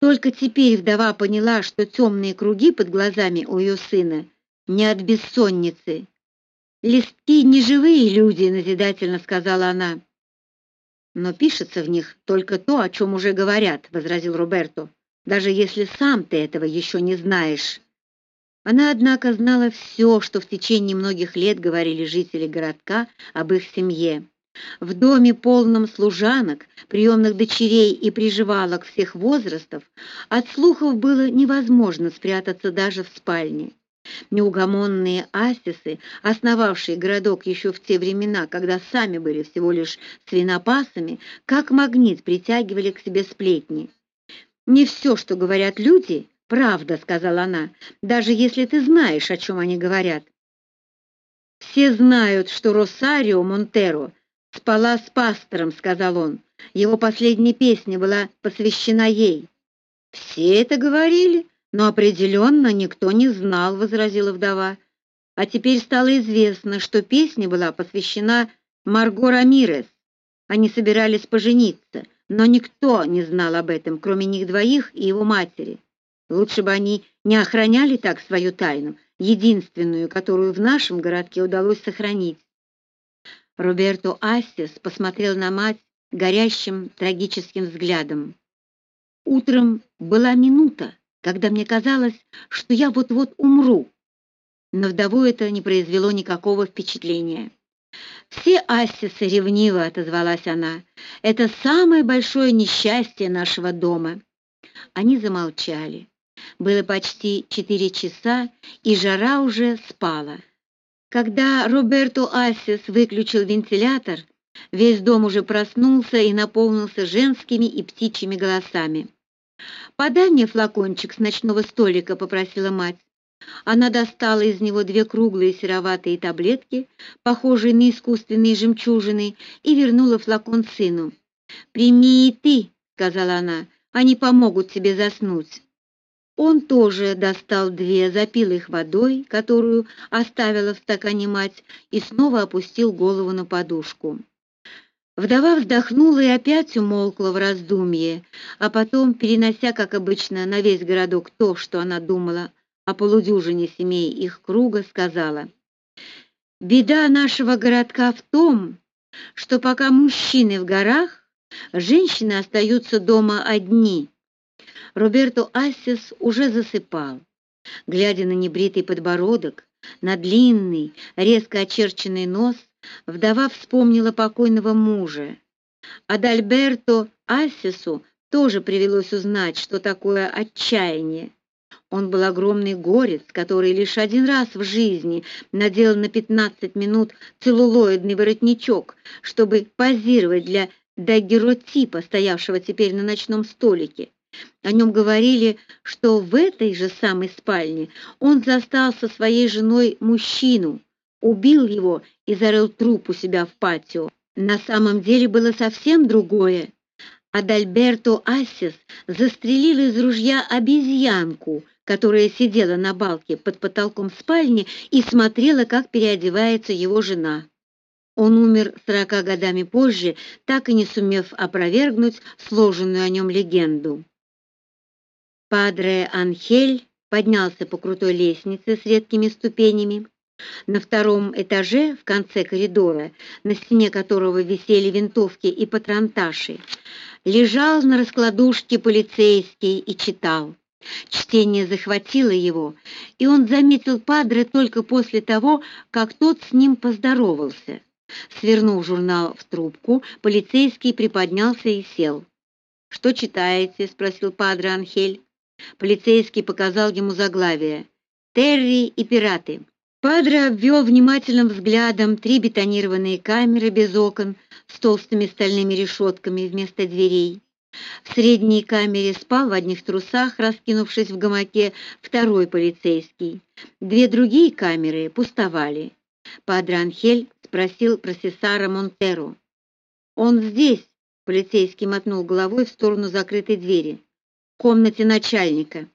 Только теперь вдова поняла, что темные круги под глазами у ее сына не от бессонницы. «Листки — не живые люди», — назидательно сказала она. «Но пишется в них только то, о чем уже говорят», — возразил Роберто, «даже если сам ты этого еще не знаешь». Она, однако, знала все, что в течение многих лет говорили жители городка об их семье. В доме, полном служанок, приемных дочерей и приживалок всех возрастов, от слухов было невозможно спрятаться даже в спальне. Неугомонные асисы, основавшие городок еще в те времена, когда сами были всего лишь свинопасами, как магнит притягивали к себе сплетни. «Не все, что говорят люди, правда», — сказала она, — «даже если ты знаешь, о чем они говорят». «Все знают, что Росарио Монтеро спала с пастором», — сказал он. «Его последняя песня была посвящена ей». «Все это говорили?» Но определенно никто не знал, возразила вдова. А теперь стало известно, что песня была посвящена Марго Рамирес. Они собирались пожениться, но никто не знал об этом, кроме них двоих и его матери. Лучше бы они не охраняли так свою тайну, единственную, которую в нашем городке удалось сохранить. Роберто Ассис посмотрел на мать горящим трагическим взглядом. Утром была минута, когда мне казалось, что я вот-вот умру. Но вдову это не произвело никакого впечатления. «Все ассисы ревниво», — отозвалась она. «Это самое большое несчастье нашего дома». Они замолчали. Было почти четыре часа, и жара уже спала. Когда Роберто Ассис выключил вентилятор, весь дом уже проснулся и наполнился женскими и птичьими голосами. «Подай мне флакончик с ночного столика», — попросила мать. Она достала из него две круглые сероватые таблетки, похожие на искусственные жемчужины, и вернула флакон сыну. «Прими и ты», — сказала она, — «они помогут тебе заснуть». Он тоже достал две, запил их водой, которую оставила в стакане мать, и снова опустил голову на подушку. Вдова вздохнула и опять умолкла в раздумье, а потом, перенося, как обычно, на весь городок то, что она думала о полудюжине семей их круга, сказала, «Беда нашего городка в том, что пока мужчины в горах, женщины остаются дома одни». Роберто Ассис уже засыпал. Глядя на небритый подбородок, на длинный, резко очерченный нос, вдова вспомнила покойного мужа. Адальберто Ассису тоже привелось узнать, что такое отчаяние. Он был огромный горец, который лишь один раз в жизни надел на 15 минут целлулоидный воротничок, чтобы позировать для дагеротипа, стоявшего теперь на ночном столике. О нем говорили, что в этой же самой спальне он застал со своей женой мужчину, убил его и зарыл труп у себя в патио. На самом деле было совсем другое. Адальберто Ассис застрелил из ружья обезьянку, которая сидела на балке под потолком спальни и смотрела, как переодевается его жена. Он умер сорока годами позже, так и не сумев опровергнуть сложенную о нем легенду. Падре Анхель поднялся по крутой лестнице с редкими ступенями. На втором этаже, в конце коридора, на стене которого висели винтовки и патронташи, лежал на раскладушке полицейский и читал. Чтение захватило его, и он заметил Падре только после того, как тот с ним поздоровался. Свернув журнал в трубку, полицейский приподнялся и сел. «Что читаете?» — спросил Падре Анхель. Полицейский показал ему заглавие «Терри и пираты». Падре обвел внимательным взглядом три бетонированные камеры без окон с толстыми стальными решетками вместо дверей. В средней камере спал в одних трусах, раскинувшись в гамаке, второй полицейский. Две другие камеры пустовали. Падре Анхель спросил профессора Монтеро. «Он здесь», — полицейский мотнул головой в сторону закрытой двери, — «в комнате начальника».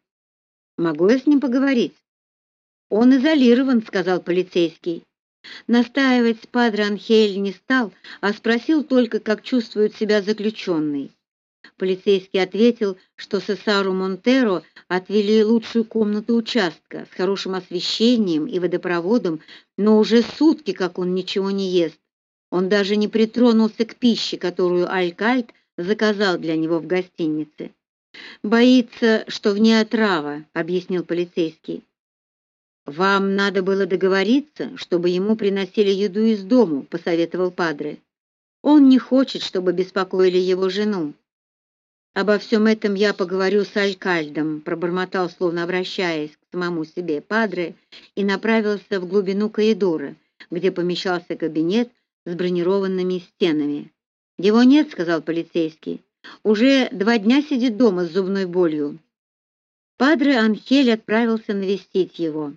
«Могу я с ним поговорить?» «Он изолирован», — сказал полицейский. Настаивать Падре Анхель не стал, а спросил только, как чувствует себя заключенный. полицейский ответил, что Сесару Монтеро отвели лучшую комнату участка с хорошим освещением и водопроводом, но уже сутки, как он ничего не ест. Он даже не притронулся к пище, которую Алькальд заказал для него в гостинице. Боится, что в ней отрава, объяснил полицейский. Вам надо было договориться, чтобы ему приносили еду из дому, посоветовал падре. Он не хочет, чтобы беспокоили его жену. Обо всем этом я поговорю с алькальдом, пробормотал, словно обращаясь к самому себе падре, и направился в глубину коридора, где помещался кабинет с бронированными стенами. "Его нет", сказал полицейский. "Уже два дня сидит дома с зубной болью". Падре Анхель отправился навестить его.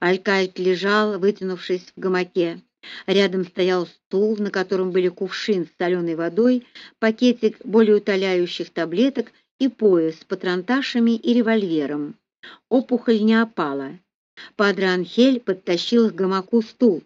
Алькальд лежал, вытянувшись в гамаке. Рядом стоял стул, на котором были кувшин с соленой водой, пакетик болеутоляющих таблеток и пояс с патронташами и револьвером. Опухоль не опала. Падре Анхель подтащил к гамаку стул.